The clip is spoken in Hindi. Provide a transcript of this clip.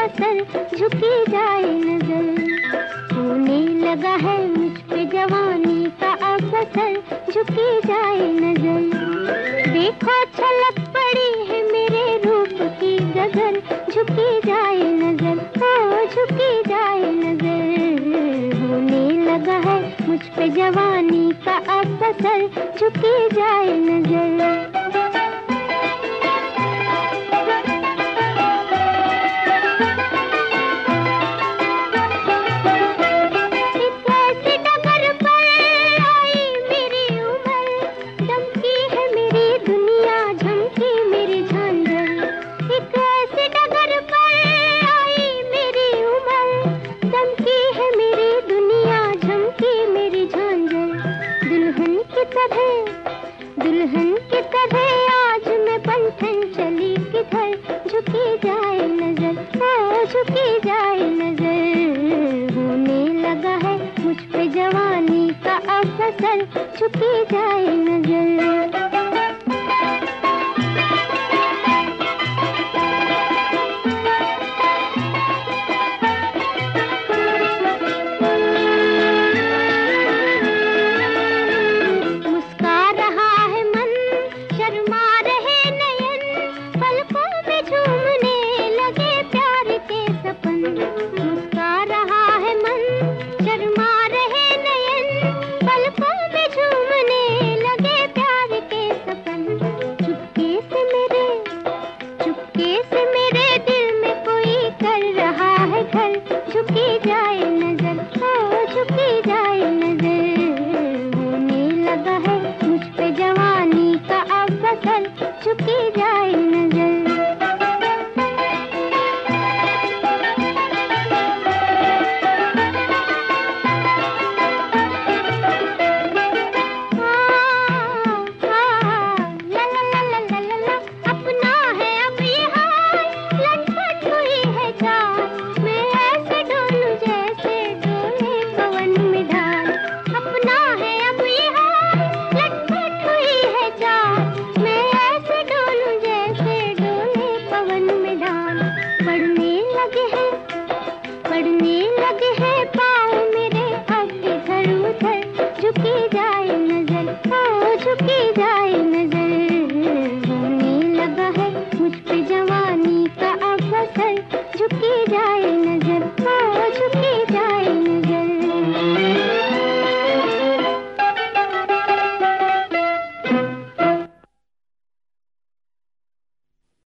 फ़सल झुकी जाए नज़र। होने लगा है मुझ पे जवानी का अब फ़सल झुकी जाए नज़र। देखो छलक पड़ी है मेरे रूप की गगन झुकी जाए नज़र, ओ झुकी जाए नज़र। होने लगा है मुझ पे जवानी का अब फ़सल झुकी जाए नज़र। दुल्हन की तरह आज मैं पंथन चली किधर? झुकी जाए नज़र, ओ झुकी जाए नज़र। होने लगा है मुझ पे जवानी का अब फ़सल झुकी जाए नज़र।